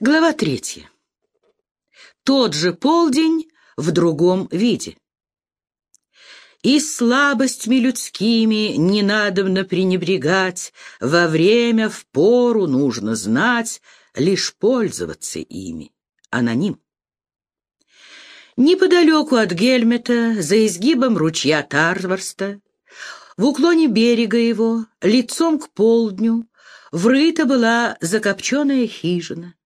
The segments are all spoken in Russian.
Глава третья. Тот же полдень в другом виде. И слабостями людскими не надобно пренебрегать, Во время в пору нужно знать, Лишь пользоваться ими. Аноним. Неподалеку от Гельмета, за изгибом ручья Тарварста, в уклоне берега его, лицом к полдню, врыта была закопченная хижина.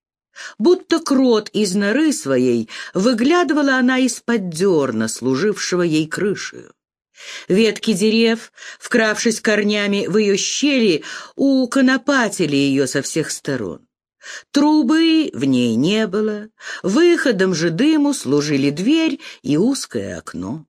Будто крот из норы своей выглядывала она из-под дерна, служившего ей крышею. Ветки дерев, вкравшись корнями в ее щели, уконопатили ее со всех сторон. Трубы в ней не было, выходом же дыму служили дверь и узкое окно.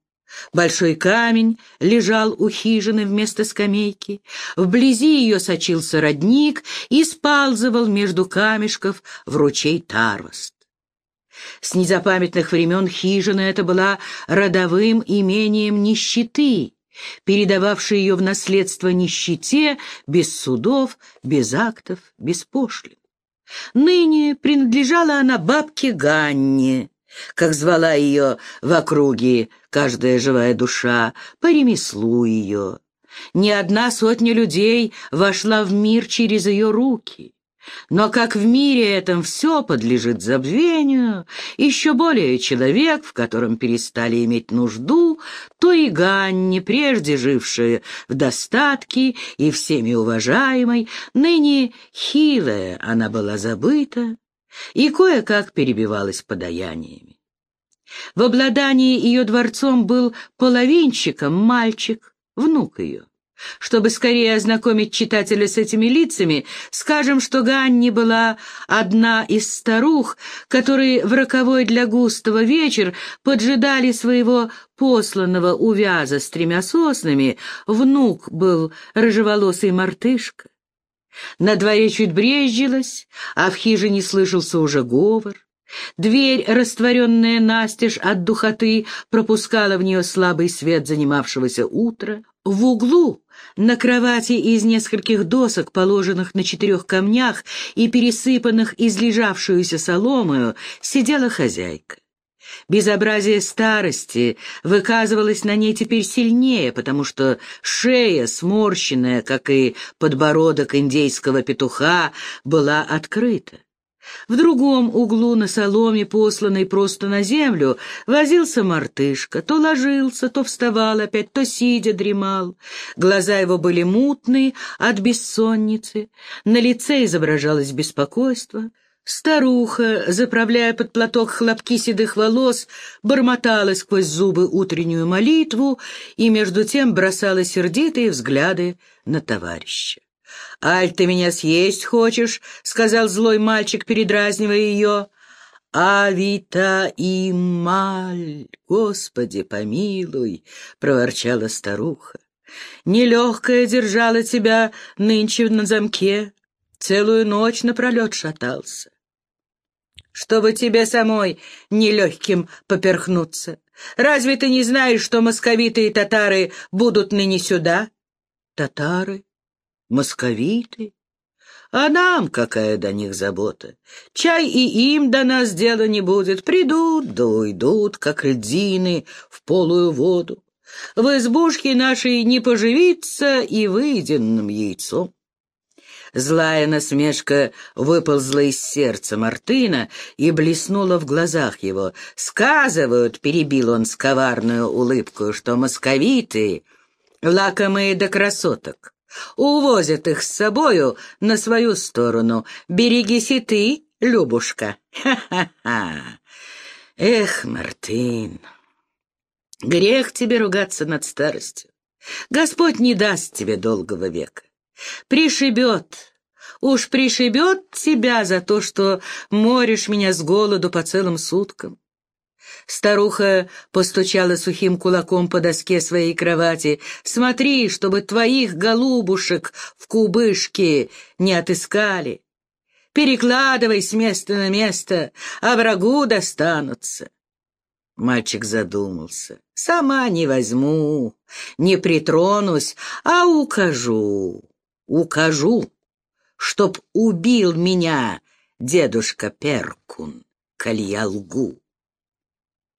Большой камень лежал у хижины вместо скамейки, вблизи ее сочился родник и сползывал между камешков в ручей Тарвост. С незапамятных времен хижина эта была родовым имением нищеты, передававшей ее в наследство нищете без судов, без актов, без пошлин. Ныне принадлежала она бабке Ганне, как звала ее в округе каждая живая душа, по ремеслу ее. Ни одна сотня людей вошла в мир через ее руки. Но как в мире этом все подлежит забвению, еще более человек, в котором перестали иметь нужду, то и Ганни, прежде жившая в достатке и всеми уважаемой, ныне хилая она была забыта и кое-как перебивалась подаяниями. В обладании ее дворцом был половинчиком мальчик, внук ее. Чтобы скорее ознакомить читателя с этими лицами, скажем, что Ганни была одна из старух, которые в роковой для Густава вечер поджидали своего посланного увяза с тремя соснами, внук был рыжеволосый мартышка. На дворе чуть брезжилось, а в хижине слышался уже говор. Дверь, растворенная настежь от духоты, пропускала в нее слабый свет занимавшегося утра. В углу, на кровати из нескольких досок, положенных на четырех камнях и пересыпанных излежавшуюся соломою, сидела хозяйка. Безобразие старости выказывалось на ней теперь сильнее, потому что шея, сморщенная, как и подбородок индейского петуха, была открыта. В другом углу на соломе, посланной просто на землю, возился мартышка. То ложился, то вставал опять, то сидя дремал. Глаза его были мутные от бессонницы, на лице изображалось беспокойство. Старуха, заправляя под платок хлопки седых волос, бормотала сквозь зубы утреннюю молитву и между тем бросала сердитые взгляды на товарища. «Аль, ты меня съесть хочешь?» — сказал злой мальчик, передразнивая ее. «Авита и маль, Господи, помилуй!» — проворчала старуха. «Нелегкая держала тебя нынче на замке, целую ночь напролет шатался. Чтобы тебе самой нелегким поперхнуться. Разве ты не знаешь, что московиты и татары будут ныне сюда?» «Татары? Московиты? А нам какая до них забота? Чай и им до нас дела не будет. Придут, да уйдут, как льдины в полую воду. В избушке нашей не поживиться и выеденным яйцом. Злая насмешка выползла из сердца Мартына и блеснула в глазах его. «Сказывают», — перебил он с коварную улыбкой, — «что московиты лакомые до красоток. Увозят их с собою на свою сторону. Берегись и ты, Любушка. Ха-ха-ха. Эх, Мартын, грех тебе ругаться над старостью. Господь не даст тебе долгого века. Пришибет, уж пришибет тебя за то, что моришь меня с голоду по целым суткам. Старуха постучала сухим кулаком по доске своей кровати. «Смотри, чтобы твоих голубушек в кубышке не отыскали. Перекладывай с места на место, а врагу достанутся». Мальчик задумался. «Сама не возьму, не притронусь, а укажу, укажу, чтоб убил меня дедушка Перкун, коль я лгу.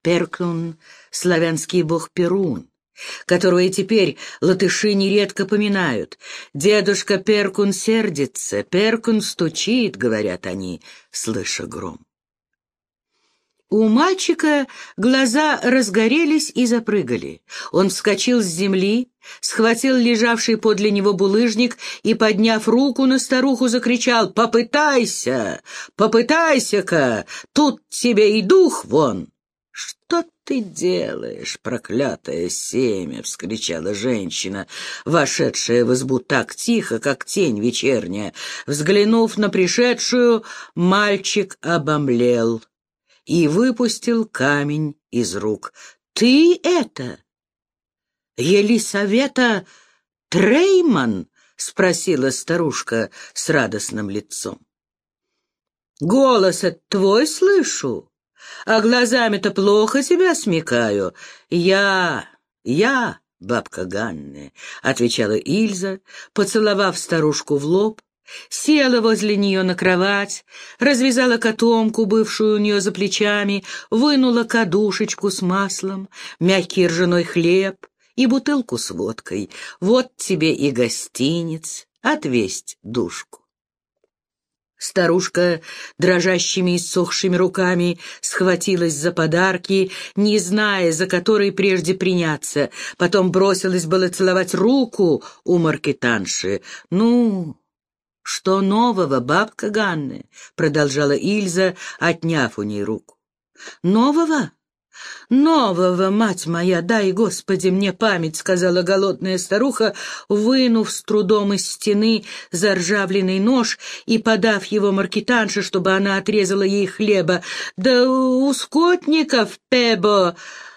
Перкун — славянский бог Перун, которого и теперь латыши нередко поминают. Дедушка Перкун сердится, Перкун стучит, говорят они, слыша гром. У мальчика глаза разгорелись и запрыгали. Он вскочил с земли, схватил лежавший подле него булыжник и, подняв руку на старуху, закричал «Попытайся! Попытайся-ка! Тут тебе и дух вон!» «Что ты делаешь, проклятое семя?» — вскричала женщина, вошедшая в избу так тихо, как тень вечерняя. Взглянув на пришедшую, мальчик обомлел и выпустил камень из рук. «Ты это?» «Елисавета Трейман?» — спросила старушка с радостным лицом. «Голос от твой слышу, а глазами-то плохо тебя смекаю. Я, я...» «Бабка Ганны», — отвечала Ильза, поцеловав старушку в лоб Села возле нее на кровать, развязала котомку, бывшую у нее за плечами, вынула кадушечку с маслом, мягкий ржаной хлеб и бутылку с водкой. Вот тебе и гостиниц, отвесть душку. Старушка дрожащими и сохшими руками схватилась за подарки, не зная, за который прежде приняться. Потом бросилась было целовать руку у маркетанши. «Ну, «Что нового, бабка Ганны?» — продолжала Ильза, отняв у ней руку. «Нового? Нового, мать моя, дай, Господи, мне память!» — сказала голодная старуха, вынув с трудом из стены заржавленный нож и подав его маркетанше, чтобы она отрезала ей хлеба. «Да у скотников, Пебо!»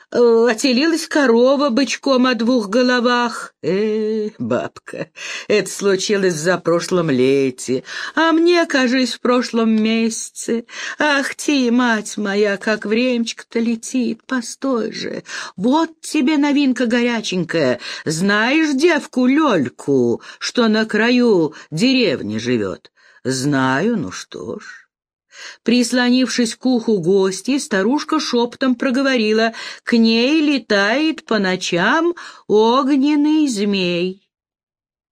Отелилась корова бычком о двух головах. Э, бабка, это случилось за прошлом лете, а мне, кажись, в прошлом месяце. Ах ты, мать моя, как времечко-то летит, постой же. Вот тебе новинка горяченькая. Знаешь девку Лёльку, что на краю деревни живет? Знаю, ну что ж. Прислонившись к уху гости, старушка шепотом проговорила, «К ней летает по ночам огненный змей».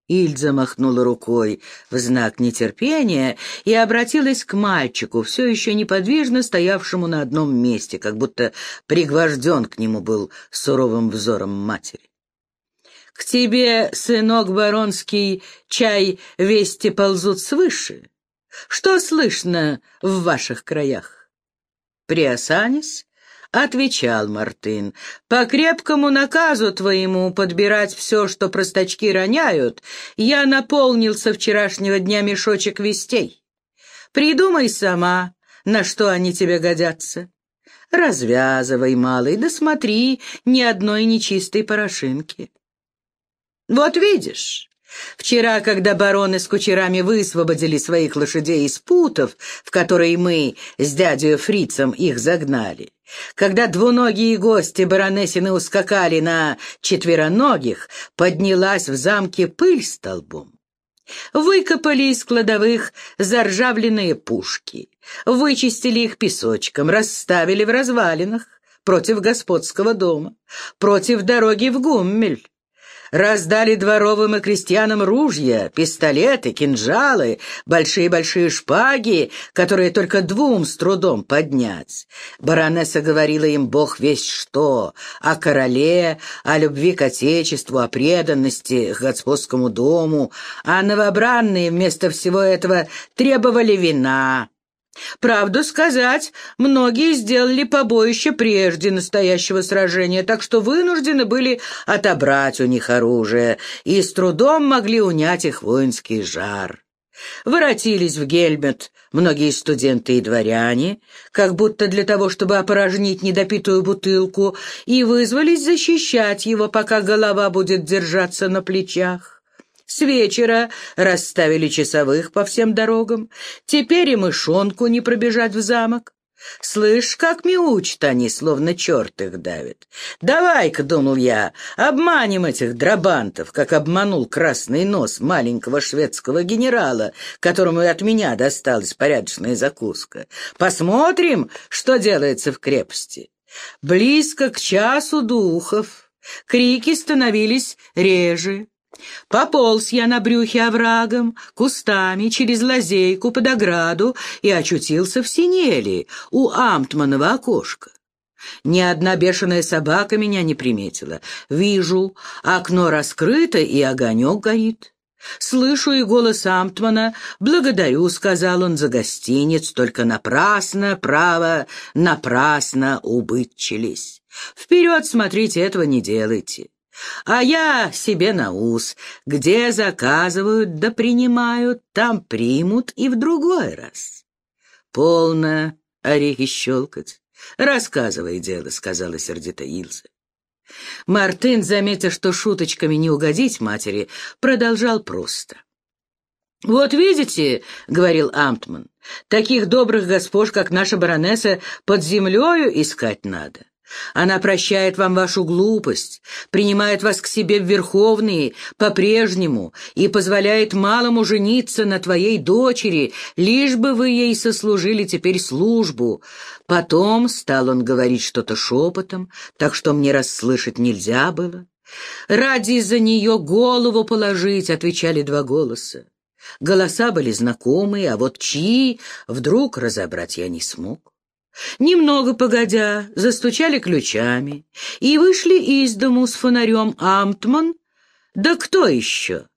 Ильза махнула рукой в знак нетерпения и обратилась к мальчику, все еще неподвижно стоявшему на одном месте, как будто пригвожден к нему был суровым взором матери. «К тебе, сынок баронский, чай вести ползут свыше. Что слышно в ваших краях?» Приосанясь, отвечал Мартын, «По крепкому наказу твоему подбирать все, что простачки роняют, я наполнил со вчерашнего дня мешочек вестей. Придумай сама, на что они тебе годятся. Развязывай, малый, да смотри, ни одной нечистой порошинки. Вот видишь, Вчера, когда бароны с кучерами высвободили своих лошадей из путов, в которые мы с дядей Фрицем их загнали, когда двуногие гости баронессины ускакали на четвероногих, поднялась в замке пыль столбом. Выкопали из кладовых заржавленные пушки, вычистили их песочком, расставили в развалинах против господского дома, против дороги в Гуммель, раздали дворовым и крестьянам ружья, пистолеты, кинжалы, большие-большие шпаги, которые только двум с трудом поднять. Баронесса говорила им бог весь что, о короле, о любви к отечеству, о преданности к господскому дому, а новобранные вместо всего этого требовали вина, Правду сказать, многие сделали побоище прежде настоящего сражения, так что вынуждены были отобрать у них оружие и с трудом могли унять их воинский жар. Воротились в Гельмет многие студенты и дворяне, как будто для того, чтобы опорожнить недопитую бутылку, и вызвались защищать его, пока голова будет держаться на плечах. С вечера расставили часовых по всем дорогам. Теперь и мышонку не пробежать в замок. Слышь, как мяучат они, словно черт их давит. Давай-ка, думал я, обманем этих драбантов, как обманул красный нос маленького шведского генерала, которому и от меня досталась порядочная закуска. Посмотрим, что делается в крепости. Близко к часу духов. Крики становились реже. Пополз я на брюхе оврагом, кустами, через лазейку под ограду и очутился в синели у Амтманова окошка. Ни одна бешеная собака меня не приметила. Вижу, окно раскрыто и огонек горит. Слышу и голос Амтмана. «Благодарю», — сказал он, — «за гостиниц, только напрасно, право, напрасно убытчились. Вперед, смотрите, этого не делайте». А я себе на ус. Где заказывают да принимают, там примут и в другой раз. Полно орехи щелкать. Рассказывай дело, сказала сердито Илза. Мартын, заметив, что шуточками не угодить матери, продолжал просто. «Вот видите, — говорил Амтман, — таких добрых госпож, как наша баронесса, под землею искать надо. Она прощает вам вашу глупость, принимает вас к себе в Верховные по-прежнему и позволяет малому жениться на твоей дочери, лишь бы вы ей сослужили теперь службу. Потом стал он говорить что-то шепотом, так что мне расслышать нельзя было. «Ради за нее голову положить», — отвечали два голоса. Голоса были знакомые, а вот чьи вдруг разобрать я не смог. Немного погодя, застучали ключами и вышли из дому с фонарем Амтман. Да кто еще?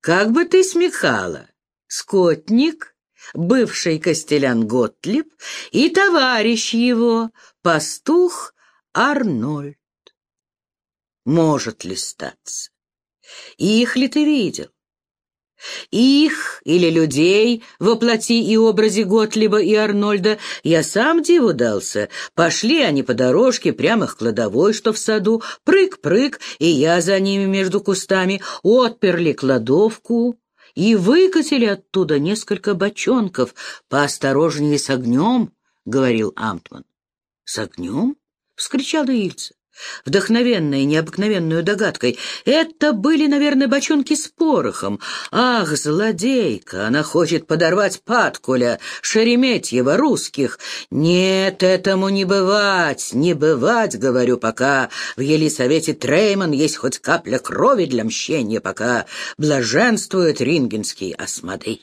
Как бы ты смехала? Скотник, бывший костелян Готлиб и товарищ его, пастух Арнольд. Может ли статься? Их ли ты видел? Их или людей воплоти и образе Готлиба и Арнольда я сам диву дался. Пошли они по дорожке прямо к кладовой, что в саду, прыг-прыг, и я за ними между кустами, отперли кладовку и выкатили оттуда несколько бочонков. «Поосторожнее с огнем», — говорил Амтман. «С огнем?» — вскричала Ильца вдохновенная необыкновенную догадкой. Это были, наверное, бочонки с порохом. Ах, злодейка, она хочет подорвать Паткуля, Шереметьева, русских. Нет, этому не бывать, не бывать, говорю, пока в Елисавете Трейман есть хоть капля крови для мщения, пока блаженствует рингенский осмодей.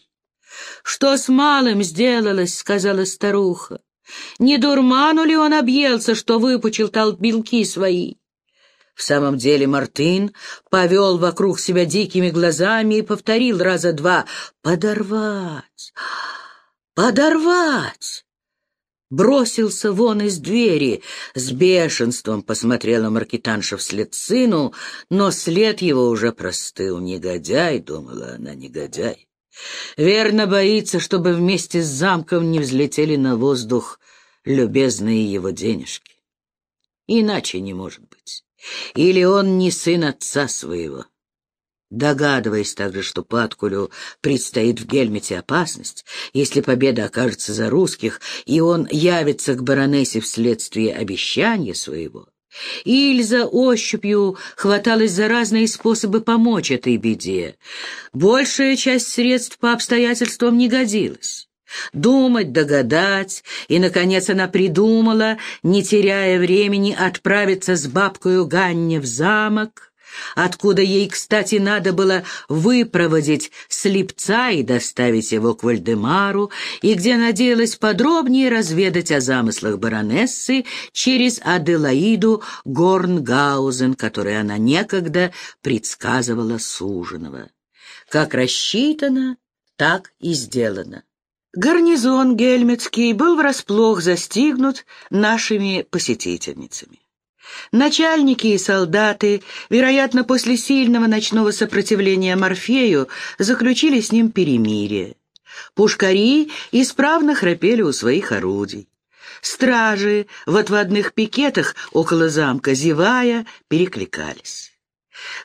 «Что с малым сделалось?» — сказала старуха. Не дурману ли он объелся, что выпучил толбилки свои? В самом деле Мартын повел вокруг себя дикими глазами и повторил раза два «Подорвать! Подорвать!» Бросился вон из двери, с бешенством посмотрела Маркитанша вслед сыну, но след его уже простыл. «Негодяй!» — думала она, «негодяй!» Верно боится, чтобы вместе с замком не взлетели на воздух любезные его денежки. Иначе не может быть. Или он не сын отца своего. Догадываясь также, что Паткулю предстоит в Гельмете опасность, если победа окажется за русских, и он явится к баронессе вследствие обещания своего, Ильза ощупью хваталась за разные способы помочь этой беде. Большая часть средств по обстоятельствам не годилась. Думать, догадать, и, наконец, она придумала, не теряя времени, отправиться с бабкою Ганне в замок, откуда ей, кстати, надо было выпроводить слепца и доставить его к Вальдемару, и где надеялась подробнее разведать о замыслах баронессы через Аделаиду Горнгаузен, которой она некогда предсказывала суженого. Как рассчитано, так и сделано. Гарнизон гельмецкий был врасплох застигнут нашими посетительницами. Начальники и солдаты, вероятно, после сильного ночного сопротивления Морфею, заключили с ним перемирие. Пушкари исправно храпели у своих орудий. Стражи в отводных пикетах около замка, зевая, перекликались.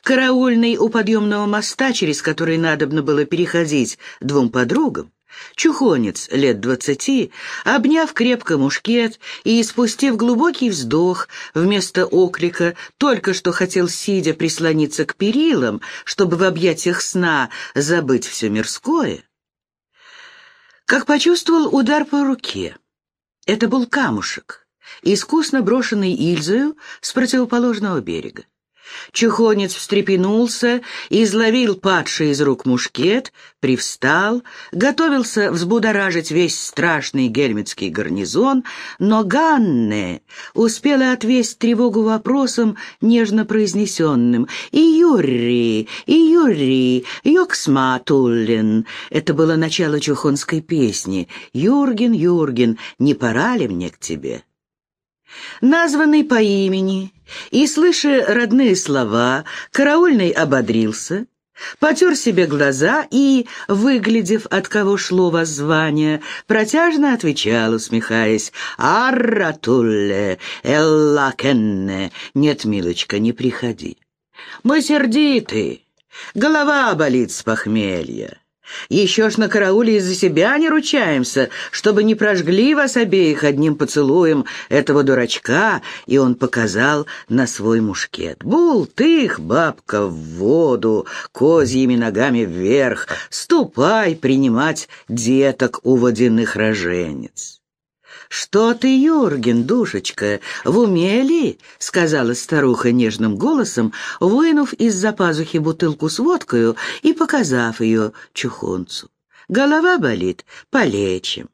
Караульный у подъемного моста, через который надобно было переходить двум подругам, Чухонец лет двадцати, обняв крепко мушкет и испустив глубокий вздох вместо оклика, только что хотел, сидя, прислониться к перилам, чтобы в объятиях сна забыть все мирское, как почувствовал удар по руке. Это был камушек, искусно брошенный Ильзою с противоположного берега. Чухонец встрепенулся, изловил падший из рук мушкет, привстал, готовился взбудоражить весь страшный гельмитский гарнизон, но Ганне успела отвесть тревогу вопросом, нежно произнесенным «И Юрий, и Юрий, Йоксма Туллин». Это было начало чухонской песни «Юрген, Юрген, не пора ли мне к тебе?» Названный по имени и, слыша родные слова, караульный ободрился, потер себе глаза и, выглядев, от кого шло воззвание, протяжно отвечал, усмехаясь, «Арратулле, эллакенне, нет, милочка, не приходи. Мы сердиты, голова болит с похмелья». Еще ж на карауле из-за себя не ручаемся, чтобы не прожгли вас обеих одним поцелуем этого дурачка, и он показал на свой мушкет. Бул, ты их, бабка, в воду, козьими ногами вверх, ступай принимать деток у водяных роженец. «Что ты, Юрген, душечка, в уме ли?» — сказала старуха нежным голосом, вынув из-за пазухи бутылку с водкою и показав ее чухонцу. «Голова болит? Полечим».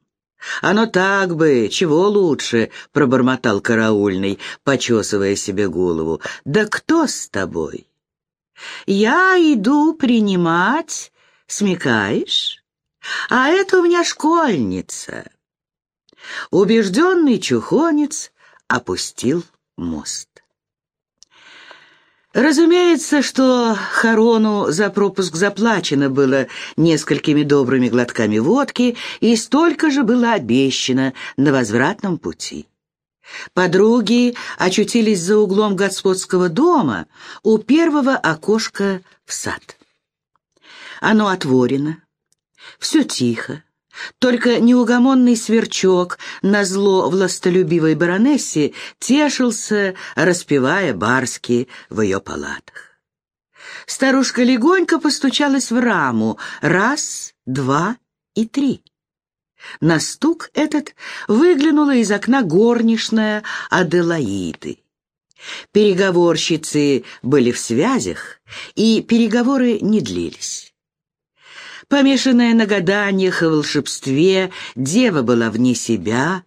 «Оно так бы, чего лучше», — пробормотал караульный, почесывая себе голову. «Да кто с тобой?» «Я иду принимать, смекаешь? А это у меня школьница». Убежденный чухонец опустил мост. Разумеется, что Харону за пропуск заплачено было несколькими добрыми глотками водки, и столько же было обещано на возвратном пути. Подруги очутились за углом господского дома у первого окошка в сад. Оно отворено, все тихо, только неугомонный сверчок, назло властолюбивой баронессе, тешился, распевая барски в ее палатах. Старушка легонько постучалась в раму. Раз, два и три. На стук этот выглянула из окна горничная Аделаиды. Переговорщицы были в связях, и переговоры не длились. Помешанная на гаданиях и волшебстве, дева была вне себя,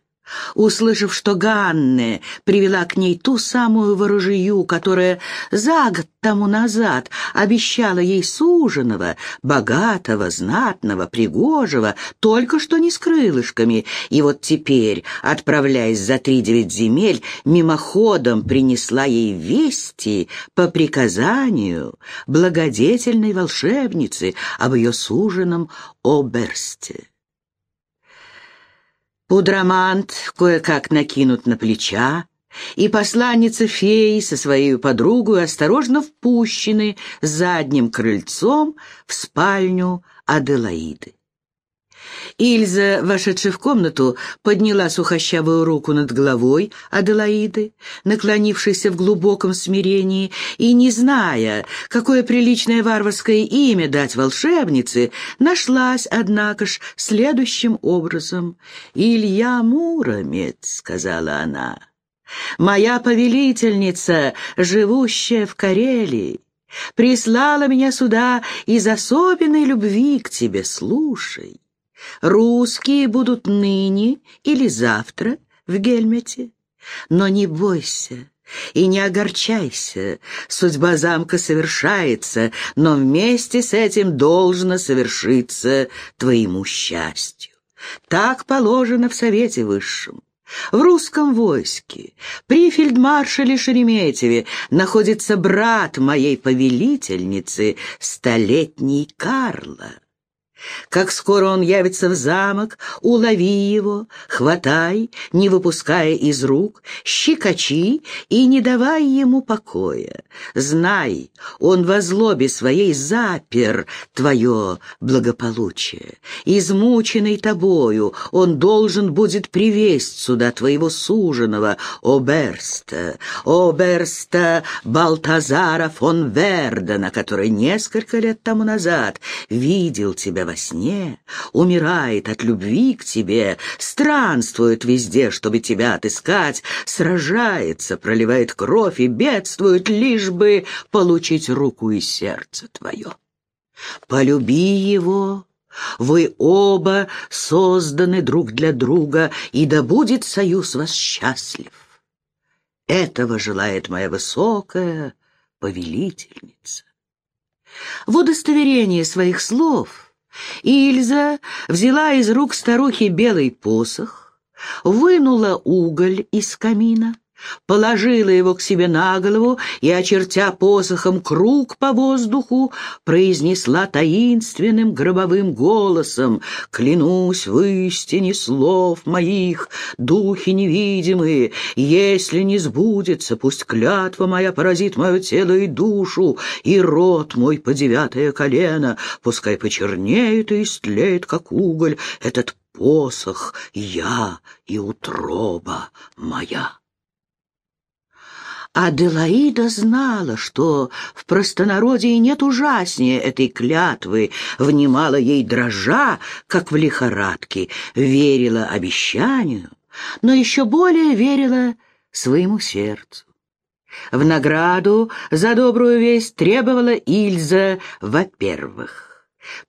услышав, что Ганне привела к ней ту самую ворожию, которая за год тому назад обещала ей суженого, богатого, знатного, пригожего, только что не с крылышками, и вот теперь, отправляясь за три девять земель, мимоходом принесла ей вести по приказанию благодетельной волшебницы об ее суженом Оберсте. Пудрамант кое-как накинут на плеча, и посланница феи со своей подругой осторожно впущены задним крыльцом в спальню Аделаиды. Ильза, вошедшая в комнату, подняла сухощавую руку над головой Аделаиды, наклонившейся в глубоком смирении, и, не зная, какое приличное варварское имя дать волшебнице, нашлась, однако ж, следующим образом. «Илья Муромец», — сказала она, — «моя повелительница, живущая в Карелии». Прислала меня сюда из особенной любви к тебе, слушай. Русские будут ныне или завтра в Гельмете. Но не бойся и не огорчайся. Судьба замка совершается, но вместе с этим должно совершиться твоему счастью. Так положено в Совете Высшем. В русском войске при фельдмаршале Шереметьеве находится брат моей повелительницы, столетний Карла. Как скоро он явится в замок, улови его, хватай, не выпуская из рук, щекочи и не давай ему покоя. Знай, он во злобе своей запер твое благополучие. Измученный тобою, он должен будет привесть сюда твоего суженого, Оберста, Оберста Балтазара фон Вердена, который несколько лет тому назад видел тебя во сне, умирает от любви к тебе, странствует везде, чтобы тебя отыскать, сражается, проливает кровь и бедствует, лишь бы получить руку и сердце твое. Полюби его, вы оба созданы друг для друга, и да будет союз вас счастлив. Этого желает моя высокая повелительница. В удостоверение своих слов — Ильза взяла из рук старухи белый посох, вынула уголь из камина, положила его к себе на голову и, очертя посохом круг по воздуху, произнесла таинственным гробовым голосом «Клянусь в истине слов моих, духи невидимые, если не сбудется, пусть клятва моя поразит мое тело и душу, и рот мой по девятое колено, пускай почернеет и истлеет, как уголь, этот посох я и утроба моя». Аделаида знала, что в простонародье нет ужаснее этой клятвы, внимала ей дрожа, как в лихорадке, верила обещанию, но еще более верила своему сердцу. В награду за добрую весть требовала Ильза, во-первых,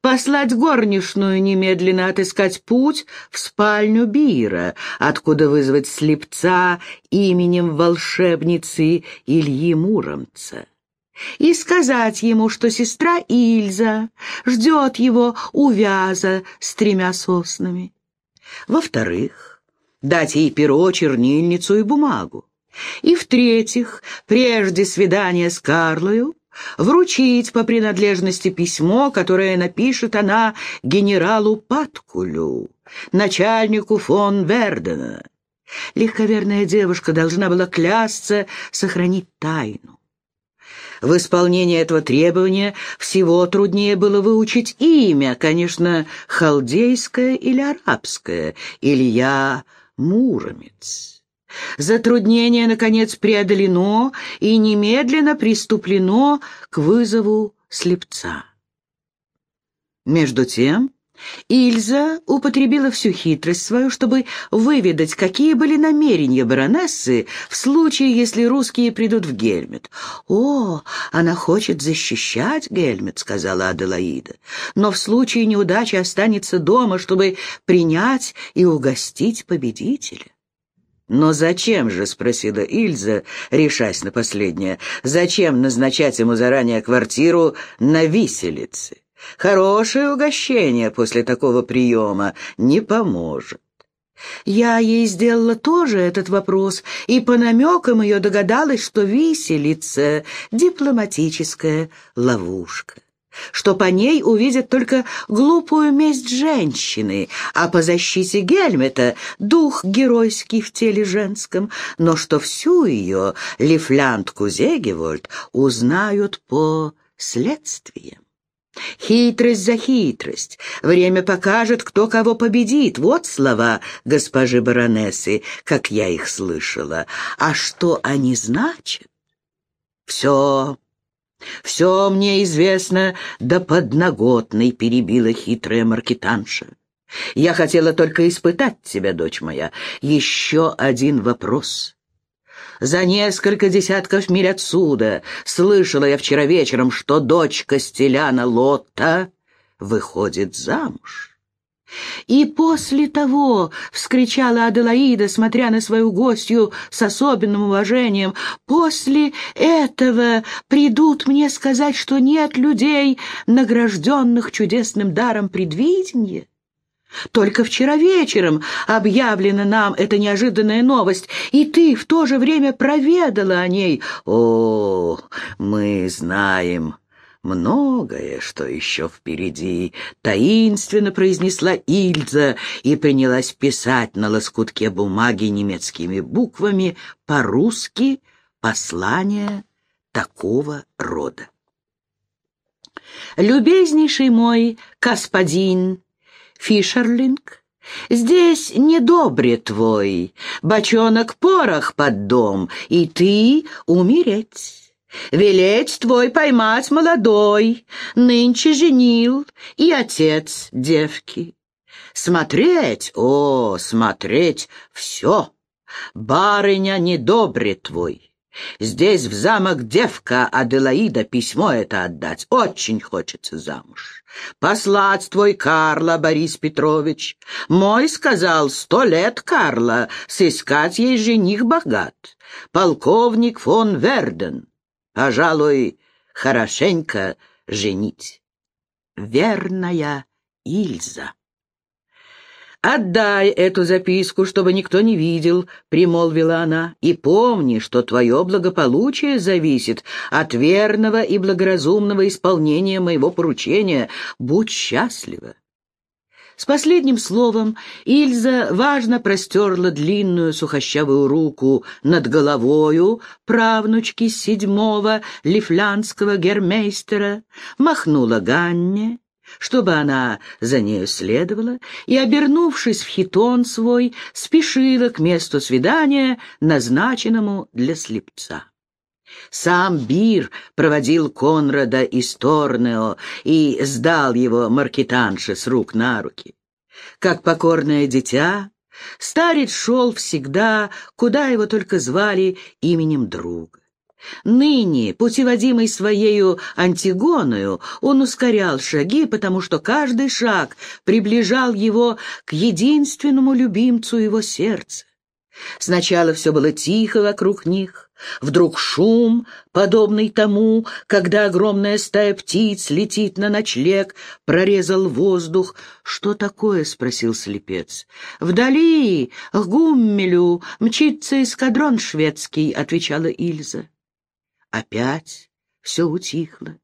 послать горничную немедленно отыскать путь в спальню Бира, откуда вызвать слепца именем волшебницы Ильи Муромца, и сказать ему, что сестра Ильза ждет его у вяза с тремя соснами. Во-вторых, дать ей перо, чернильницу и бумагу. И в-третьих, прежде свидания с Карлою, вручить по принадлежности письмо, которое напишет она генералу Паткулю, начальнику фон Вердена. Легковерная девушка должна была клясться сохранить тайну. В исполнении этого требования всего труднее было выучить имя, конечно, халдейское или арабское, Илья Муромец. Затруднение, наконец, преодолено и немедленно приступлено к вызову слепца. Между тем, Ильза употребила всю хитрость свою, чтобы выведать, какие были намерения баронессы в случае, если русские придут в Гельмет. «О, она хочет защищать Гельмет», — сказала Аделаида, «но в случае неудачи останется дома, чтобы принять и угостить победителя». «Но зачем же?» — спросила Ильза, решась на последнее. «Зачем назначать ему заранее квартиру на виселице? Хорошее угощение после такого приема не поможет». Я ей сделала тоже этот вопрос, и по намекам ее догадалась, что виселица — дипломатическая ловушка что по ней увидят только глупую месть женщины, а по защите Гельмета — дух геройский в теле женском, но что всю ее, лифлянтку Зегевольд, узнают по следствиям. Хитрость за хитрость. Время покажет, кто кого победит. Вот слова госпожи баронессы, как я их слышала. А что они значат? Все «Все мне известно, да подноготной», — перебила хитрая маркетанша. «Я хотела только испытать тебя, дочь моя. Еще один вопрос». За несколько десятков миль отсюда слышала я вчера вечером, что дочь Костеляна Лотта выходит замуж. «И после того», — вскричала Аделаида, смотря на свою гостью с особенным уважением, «после этого придут мне сказать, что нет людей, награжденных чудесным даром предвидения». Только вчера вечером объявлена нам эта неожиданная новость, и ты в то же время проведала о ней. О, мы знаем, многое, что еще впереди, таинственно произнесла Ильза и принялась писать на лоскутке бумаги немецкими буквами по-русски послание такого рода. «Любезнейший мой господин Фишерлинг, здесь недобре твой, бочонок порох под дом, и ты умереть». Велеть твой поймать молодой, нынче женил и отец девки. Смотреть, о, смотреть все, барыня недобре твой. Здесь в замок девка Аделаида письмо это отдать, очень хочется замуж. Послать твой Карла, Борис Петрович. Мой сказал, сто лет Карла, сыскать ей жених богат. Полковник фон Верден пожалуй, хорошенько женить. Верная Ильза. «Отдай эту записку, чтобы никто не видел», — примолвила она, — «и помни, что твое благополучие зависит от верного и благоразумного исполнения моего поручения. Будь счастлива». С последним словом Ильза важно простерла длинную сухощавую руку над головою правнучки седьмого лифлянского гермейстера, махнула Ганне, чтобы она за нею следовала, и, обернувшись в хитон свой, спешила к месту свидания, назначенному для слепца. Сам Бир проводил Конрада из Торнео и сдал его маркетанше с рук на руки. Как покорное дитя, старец шел всегда, куда его только звали именем друга. Ныне, путеводимый своею Антигоною, он ускорял шаги, потому что каждый шаг приближал его к единственному любимцу его сердца. Сначала все было тихо вокруг них, Вдруг шум, подобный тому, когда огромная стая птиц летит на ночлег, прорезал воздух. «Что такое?» — спросил слепец. «Вдали, к Гуммелю, мчится эскадрон шведский», — отвечала Ильза. Опять все утихло.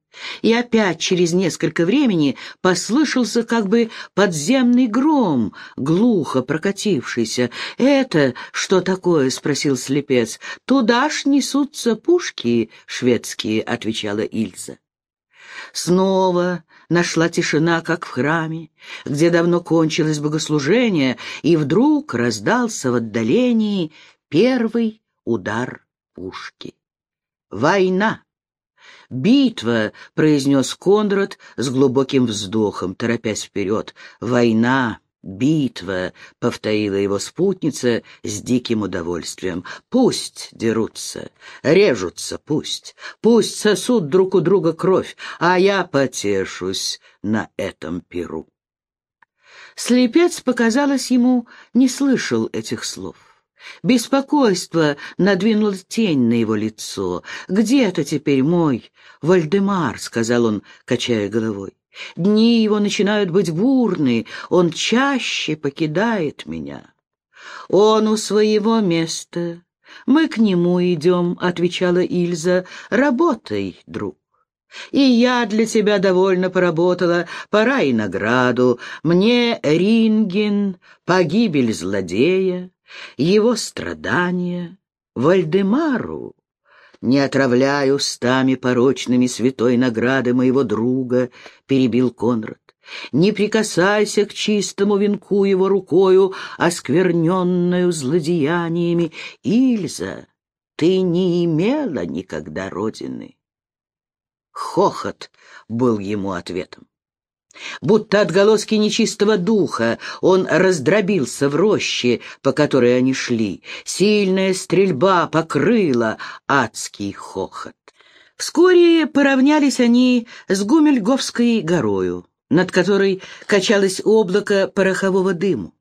И опять через несколько времени послышался как бы подземный гром, глухо прокатившийся. «Это что такое?» — спросил слепец. «Туда ж несутся пушки шведские», — отвечала Ильза. Снова нашла тишина, как в храме, где давно кончилось богослужение, и вдруг раздался в отдалении первый удар пушки. «Война!» «Битва!» — произнес Конрад с глубоким вздохом, торопясь вперед. «Война!» «Битва!» — повторила его спутница с диким удовольствием. «Пусть дерутся, режутся, пусть, пусть сосут друг у друга кровь, а я потешусь на этом перу». Слепец, показалось ему, не слышал этих слов. Беспокойство надвинуло тень на его лицо. «Где это теперь мой Вальдемар?» — сказал он, качая головой. «Дни его начинают быть бурны, он чаще покидает меня». «Он у своего места. Мы к нему идем», — отвечала Ильза. «Работай, друг». И я для тебя довольно поработала, пора и награду. Мне Ринген, погибель злодея, его страдания, Вальдемару. Не отравляй устами порочными святой награды моего друга, перебил Конрад. Не прикасайся к чистому венку его рукою, оскверненную злодеяниями. Ильза, ты не имела никогда родины. Хохот был ему ответом. Будто отголоски нечистого духа он раздробился в роще, по которой они шли. Сильная стрельба покрыла адский хохот. Вскоре поравнялись они с Гумельговской горою, над которой качалось облако порохового дыму.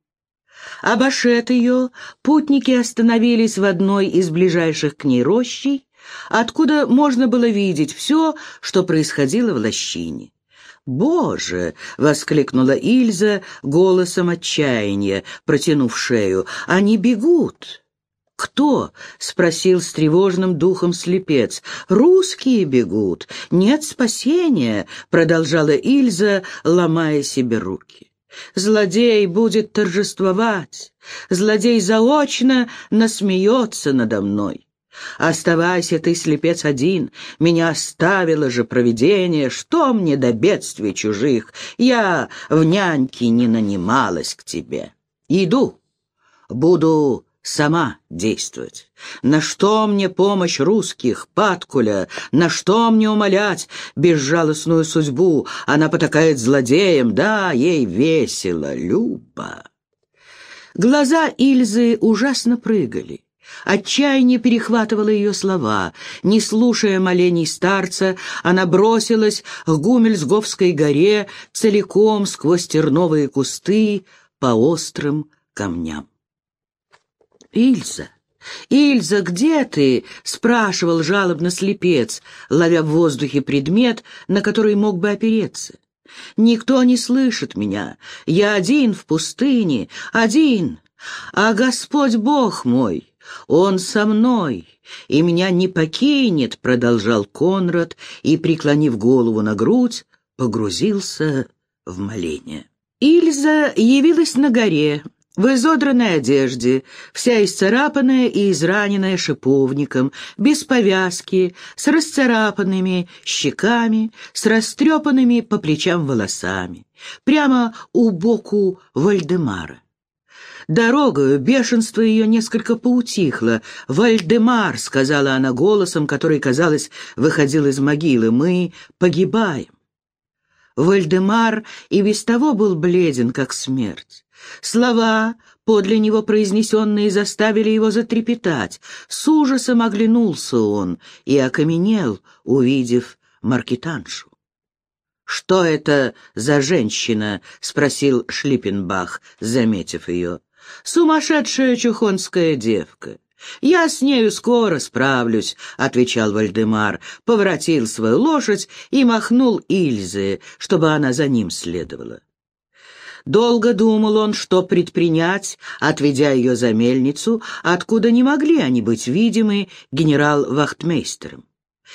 Обошед ее, путники остановились в одной из ближайших к ней рощей, откуда можно было видеть все, что происходило в лощине. «Боже!» — воскликнула Ильза голосом отчаяния, протянув шею. «Они бегут!» «Кто?» — спросил с тревожным духом слепец. «Русские бегут. Нет спасения», — продолжала Ильза, ломая себе руки. «Злодей будет торжествовать. Злодей заочно насмеется надо мной. Оставайся ты, слепец, один. Меня оставило же провидение. Что мне до бедствий чужих? Я в няньки не нанималась к тебе. Иду. Буду сама действовать. На что мне помощь русских, Паткуля? На что мне умолять безжалостную судьбу? Она потакает злодеям, да, ей весело, Люба. Глаза Ильзы ужасно прыгали. Отчаяние перехватывало ее слова. Не слушая молений старца, она бросилась к Гумельсговской горе целиком сквозь терновые кусты по острым камням. «Ильза! Ильза, где ты?» — спрашивал жалобно слепец, ловя в воздухе предмет, на который мог бы опереться. «Никто не слышит меня. Я один в пустыне, один. А Господь Бог мой, Он со мной, и меня не покинет», — продолжал Конрад и, преклонив голову на грудь, погрузился в моление. Ильза явилась на горе, в изодранной одежде, вся исцарапанная и израненная шиповником, без повязки, с расцарапанными щеками, с растрепанными по плечам волосами, прямо у боку Вальдемара. Дорогою бешенство ее несколько поутихло. «Вальдемар», — сказала она голосом, который, казалось, выходил из могилы, — «мы погибаем». Вальдемар и без того был бледен, как смерть. Слова, подле него произнесенные, заставили его затрепетать. С ужасом оглянулся он и окаменел, увидев маркетаншу. «Что это за женщина?» — спросил Шлиппенбах, заметив ее. «Сумасшедшая чухонская девка. «Я с нею скоро справлюсь», — отвечал Вальдемар, поворотил свою лошадь и махнул Ильзе, чтобы она за ним следовала. Долго думал он, что предпринять, отведя ее за мельницу, откуда не могли они быть видимы генерал-вахтмейстером.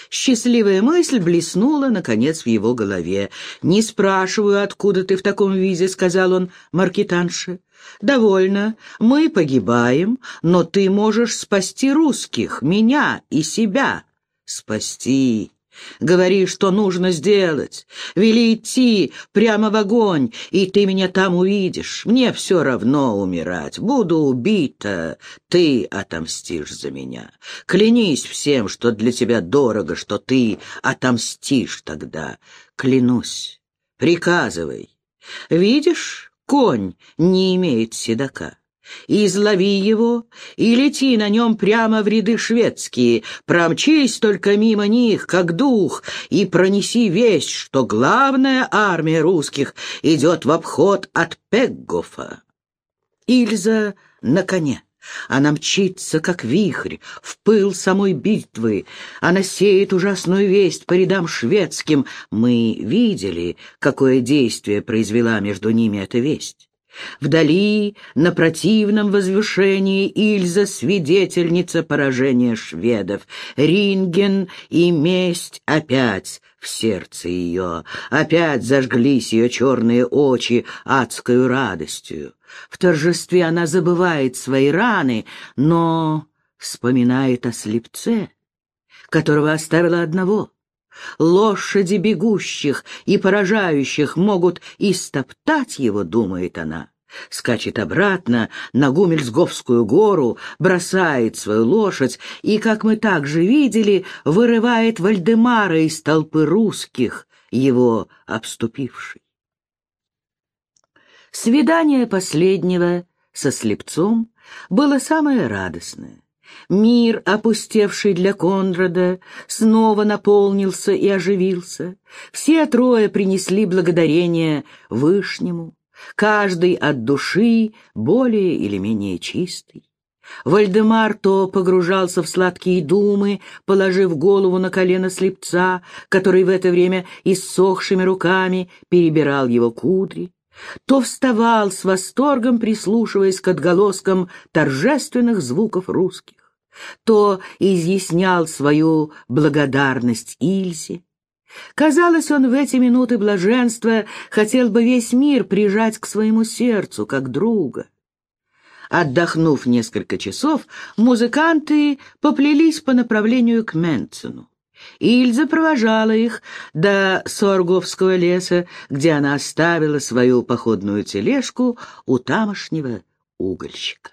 Счастливая мысль блеснула, наконец, в его голове. «Не спрашиваю, откуда ты в таком виде», — сказал он маркетанше. «Довольно. Мы погибаем, но ты можешь спасти русских, меня и себя». «Спасти», Говори, что нужно сделать. Вели идти прямо в огонь, и ты меня там увидишь. Мне все равно умирать. Буду убита, ты отомстишь за меня. Клянись всем, что для тебя дорого, что ты отомстишь тогда. Клянусь. Приказывай. Видишь, конь не имеет седока излови его, и лети на нем прямо в ряды шведские, промчись только мимо них, как дух, и пронеси весть, что главная армия русских идет в обход от Пеггофа. Ильза на коне. Она мчится, как вихрь, в пыл самой битвы. Она сеет ужасную весть по рядам шведским. Мы видели, какое действие произвела между ними эта весть. Вдали, на противном возвышении, Ильза — свидетельница поражения шведов. Ринген и месть опять в сердце ее. Опять зажглись ее черные очи адскою радостью. В торжестве она забывает свои раны, но вспоминает о слепце, которого оставила одного — Лошади бегущих и поражающих могут истоптать его, думает она. Скачет обратно на Гумельсговскую гору, бросает свою лошадь и, как мы также видели, вырывает Вальдемара из толпы русских, его обступившей. Свидание последнего со слепцом было самое радостное. Мир, опустевший для Конрада, снова наполнился и оживился. Все трое принесли благодарение Вышнему, каждый от души более или менее чистый. Вальдемар то погружался в сладкие думы, положив голову на колено слепца, который в это время иссохшими руками перебирал его кудри, то вставал с восторгом, прислушиваясь к отголоскам торжественных звуков русских, то изъяснял свою благодарность Ильсе. Казалось, он в эти минуты блаженства хотел бы весь мир прижать к своему сердцу, как друга. Отдохнув несколько часов, музыканты поплелись по направлению к Менцену. Ильза провожала их до Сорговского леса, где она оставила свою походную тележку у тамошнего угольщика.